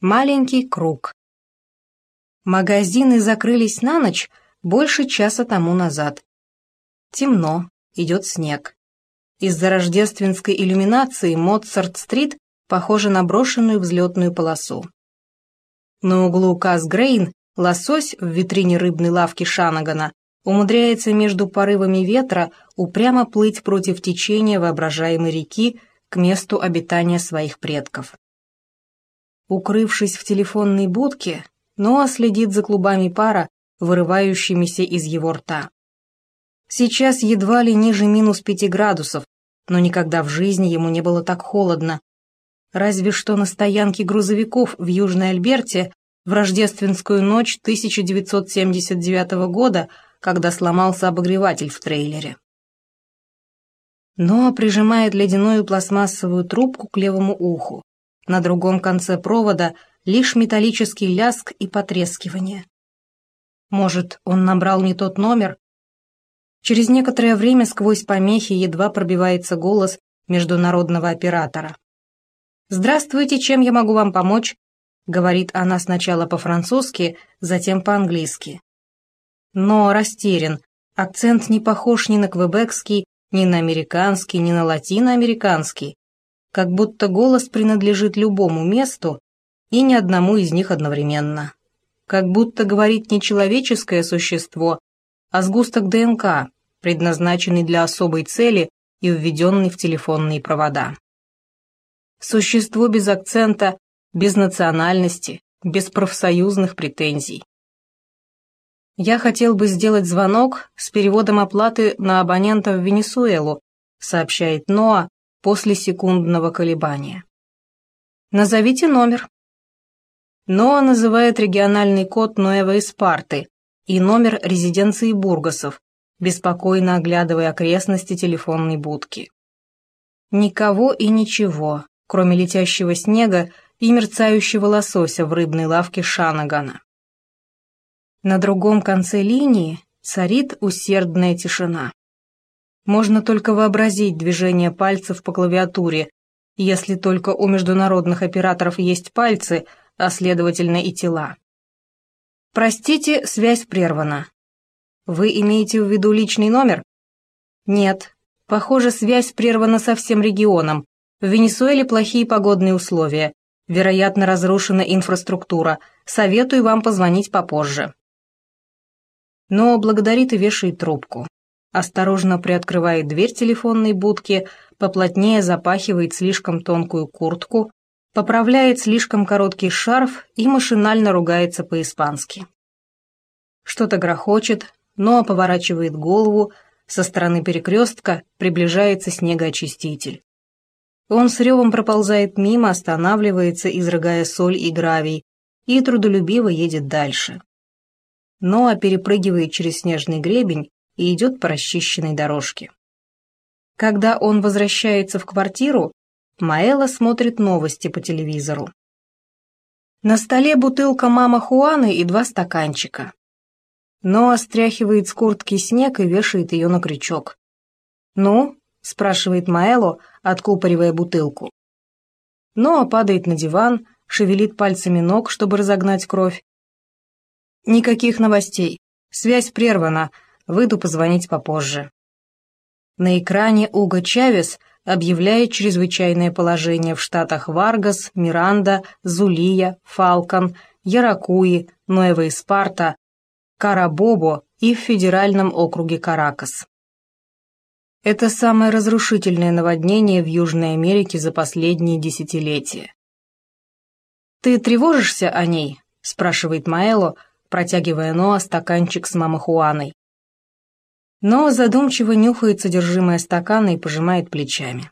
Маленький круг. Магазины закрылись на ночь больше часа тому назад. Темно, идет снег. Из-за рождественской иллюминации Моцарт-стрит похожа на брошенную взлетную полосу. На углу Касгрейн лосось в витрине рыбной лавки Шанагана умудряется между порывами ветра упрямо плыть против течения воображаемой реки к месту обитания своих предков. Укрывшись в телефонной будке, Ноа следит за клубами пара, вырывающимися из его рта. Сейчас едва ли ниже минус пяти градусов, но никогда в жизни ему не было так холодно. Разве что на стоянке грузовиков в Южной Альберте в рождественскую ночь 1979 года, когда сломался обогреватель в трейлере. Ноа прижимает ледяную пластмассовую трубку к левому уху. На другом конце провода лишь металлический ляск и потрескивание. Может, он набрал не тот номер? Через некоторое время сквозь помехи едва пробивается голос международного оператора. «Здравствуйте, чем я могу вам помочь?» говорит она сначала по-французски, затем по-английски. Но растерян, акцент не похож ни на квебекский, ни на американский, ни на латиноамериканский как будто голос принадлежит любому месту и ни одному из них одновременно. Как будто говорит не человеческое существо, а сгусток ДНК, предназначенный для особой цели и введенный в телефонные провода. Существо без акцента, без национальности, без профсоюзных претензий. Я хотел бы сделать звонок с переводом оплаты на абонента в Венесуэлу, сообщает Ноа, после секундного колебания. «Назовите номер». Ноа называет региональный код Ноэва Испарты и номер резиденции Бургасов, беспокойно оглядывая окрестности телефонной будки. Никого и ничего, кроме летящего снега и мерцающего лосося в рыбной лавке Шанагана. На другом конце линии царит усердная тишина. Можно только вообразить движение пальцев по клавиатуре, если только у международных операторов есть пальцы, а следовательно и тела. Простите, связь прервана. Вы имеете в виду личный номер? Нет. Похоже, связь прервана со всем регионом. В Венесуэле плохие погодные условия. Вероятно, разрушена инфраструктура. Советую вам позвонить попозже. Но благодарит и вешает трубку осторожно приоткрывает дверь телефонной будки, поплотнее запахивает слишком тонкую куртку, поправляет слишком короткий шарф и машинально ругается по-испански. Что-то грохочет, но поворачивает голову, со стороны перекрестка приближается снегоочиститель. Он с ревом проползает мимо, останавливается, изрыгая соль и гравий, и трудолюбиво едет дальше. Ноа перепрыгивает через снежный гребень и идет по расчищенной дорожке. Когда он возвращается в квартиру, Маэла смотрит новости по телевизору. На столе бутылка мама Хуаны и два стаканчика. Ноа стряхивает с куртки снег и вешает ее на крючок. «Ну?» — спрашивает Маэло, откупоривая бутылку. Ноа падает на диван, шевелит пальцами ног, чтобы разогнать кровь. Никаких новостей. Связь прервана, Выйду позвонить попозже. На экране Уго Чавес объявляет чрезвычайное положение в штатах Варгас, Миранда, Зулия, Фалкон, Яракуи, Нуэва-Испарта, Карабобо и в федеральном округе Каракас. Это самое разрушительное наводнение в Южной Америке за последние десятилетия. «Ты тревожишься о ней?» – спрашивает Маэло, протягивая Ноа стаканчик с мамахуаной но задумчиво нюхает содержимое стакана и пожимает плечами.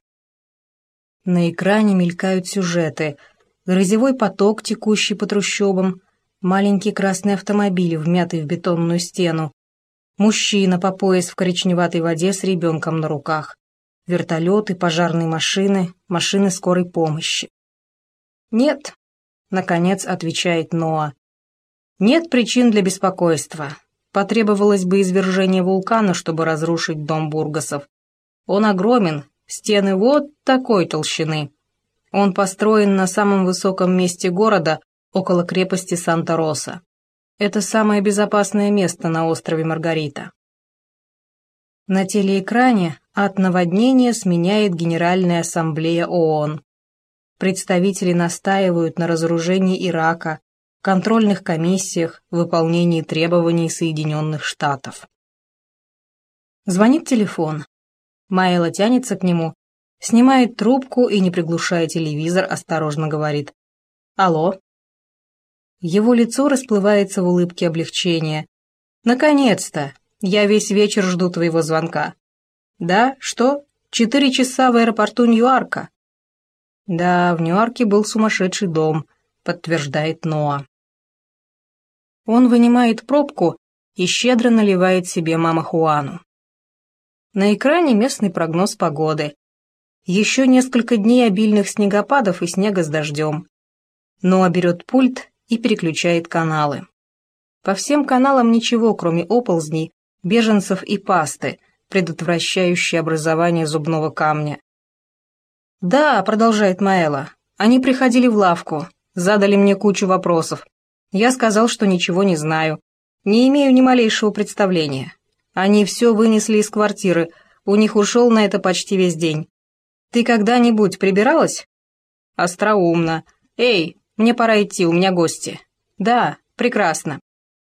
На экране мелькают сюжеты. Грозевой поток, текущий по трущобам, маленький красный автомобиль, вмятый в бетонную стену, мужчина по пояс в коричневатой воде с ребенком на руках, вертолеты, пожарные машины, машины скорой помощи. «Нет», — наконец отвечает Ноа, — «нет причин для беспокойства. Потребовалось бы извержение вулкана, чтобы разрушить дом Бургасов. Он огромен, стены вот такой толщины. Он построен на самом высоком месте города, около крепости Санта-Роса. Это самое безопасное место на острове Маргарита. На телеэкране от наводнения сменяет Генеральная ассамблея ООН. Представители настаивают на разоружении Ирака, контрольных комиссиях, выполнении требований Соединенных Штатов. Звонит телефон. Майла тянется к нему, снимает трубку и, не приглушая телевизор, осторожно говорит «Алло». Его лицо расплывается в улыбке облегчения. «Наконец-то! Я весь вечер жду твоего звонка». «Да? Что? Четыре часа в аэропорту Ньюарка?» «Да, в Ньюарке был сумасшедший дом», — подтверждает Ноа. Он вынимает пробку и щедро наливает себе мама Хуану. На экране местный прогноз погоды. Еще несколько дней обильных снегопадов и снега с дождем. Ноа берет пульт и переключает каналы. По всем каналам ничего, кроме оползней, беженцев и пасты, предотвращающей образование зубного камня. «Да», — продолжает Маэла, — «они приходили в лавку, задали мне кучу вопросов. Я сказал, что ничего не знаю, не имею ни малейшего представления. Они все вынесли из квартиры, у них ушел на это почти весь день. Ты когда-нибудь прибиралась? Остроумно. Эй, мне пора идти, у меня гости. Да, прекрасно.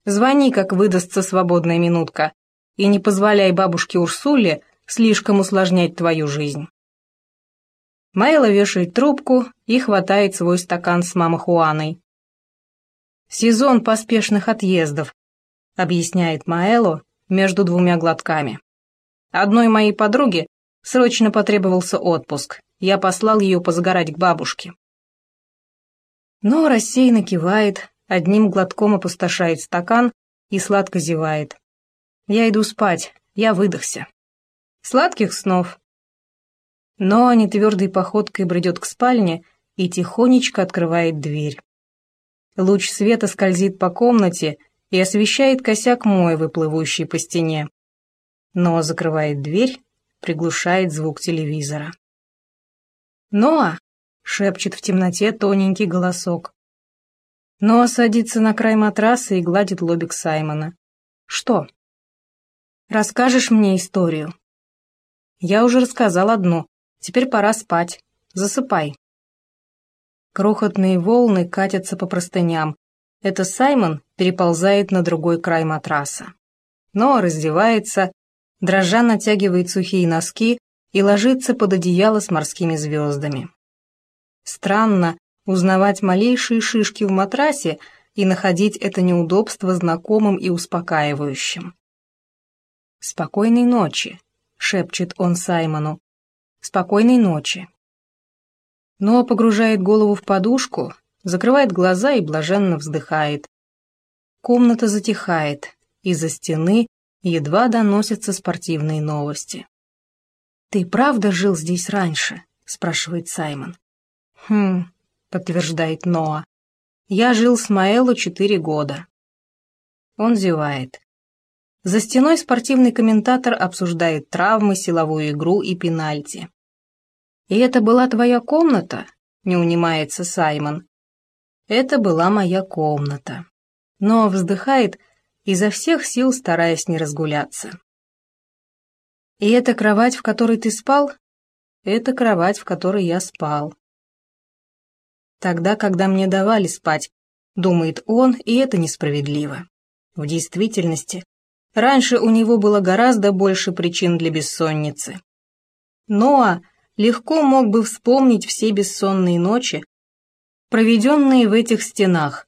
Звони, как выдастся свободная минутка. И не позволяй бабушке Урсуле слишком усложнять твою жизнь. Майла вешает трубку и хватает свой стакан с мамахуаной. «Сезон поспешных отъездов», — объясняет Маэло, между двумя глотками. Одной моей подруге срочно потребовался отпуск. Я послал ее позагорать к бабушке. Но рассеянно кивает, одним глотком опустошает стакан и сладко зевает. Я иду спать, я выдохся. Сладких снов. Но они твердой походкой бредет к спальне и тихонечко открывает дверь. Луч света скользит по комнате и освещает косяк Моевы, плывущий по стене. Но закрывает дверь, приглушает звук телевизора. «Ноа!» — шепчет в темноте тоненький голосок. Ноа садится на край матраса и гладит лобик Саймона. «Что?» «Расскажешь мне историю?» «Я уже рассказал одну. Теперь пора спать. Засыпай». Крохотные волны катятся по простыням, это Саймон переползает на другой край матраса. Но раздевается, дрожа натягивает сухие носки и ложится под одеяло с морскими звездами. Странно узнавать малейшие шишки в матрасе и находить это неудобство знакомым и успокаивающим. «Спокойной ночи», — шепчет он Саймону. «Спокойной ночи». Но погружает голову в подушку закрывает глаза и блаженно вздыхает. Комната затихает, из-за стены едва доносятся спортивные новости. «Ты правда жил здесь раньше?» — спрашивает Саймон. «Хм», — подтверждает Ноа. «Я жил с Маэлу четыре года». Он зевает. За стеной спортивный комментатор обсуждает травмы, силовую игру и пенальти. «И это была твоя комната?» — не унимается Саймон. Это была моя комната. Но вздыхает, изо всех сил стараясь не разгуляться. И эта кровать, в которой ты спал, это кровать, в которой я спал. Тогда, когда мне давали спать, думает он, и это несправедливо. В действительности, раньше у него было гораздо больше причин для бессонницы. Ноа легко мог бы вспомнить все бессонные ночи, проведенные в этих стенах.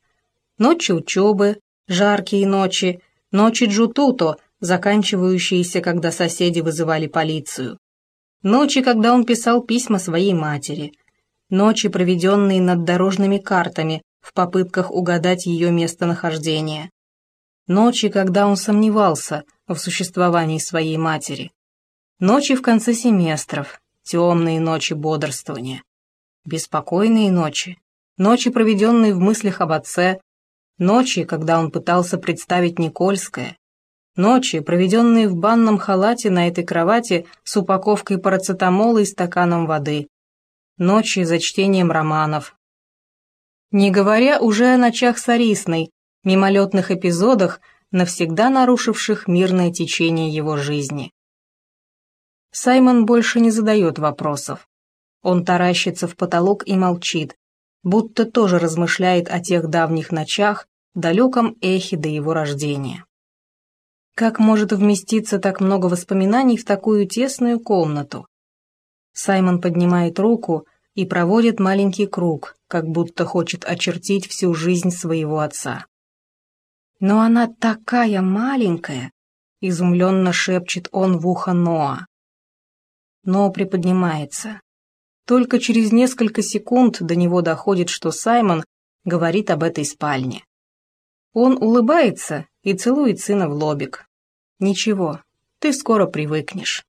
Ночи учебы, жаркие ночи, ночи джутуто, заканчивающиеся, когда соседи вызывали полицию. Ночи, когда он писал письма своей матери. Ночи, проведенные над дорожными картами в попытках угадать ее местонахождение. Ночи, когда он сомневался в существовании своей матери. Ночи в конце семестров, темные ночи бодрствования. Беспокойные ночи, ночи, проведенные в мыслях об отце, ночи, когда он пытался представить Никольское, ночи, проведенные в банном халате на этой кровати с упаковкой парацетамола и стаканом воды, ночи за чтением романов. Не говоря уже о ночах с Арисной, мимолетных эпизодах, навсегда нарушивших мирное течение его жизни. Саймон больше не задает вопросов. Он таращится в потолок и молчит, будто тоже размышляет о тех давних ночах, далеком эхе до его рождения. Как может вместиться так много воспоминаний в такую тесную комнату? Саймон поднимает руку и проводит маленький круг, как будто хочет очертить всю жизнь своего отца. «Но она такая маленькая!» — изумленно шепчет он в ухо Ноа. Но приподнимается. Только через несколько секунд до него доходит, что Саймон говорит об этой спальне. Он улыбается и целует сына в лобик. «Ничего, ты скоро привыкнешь».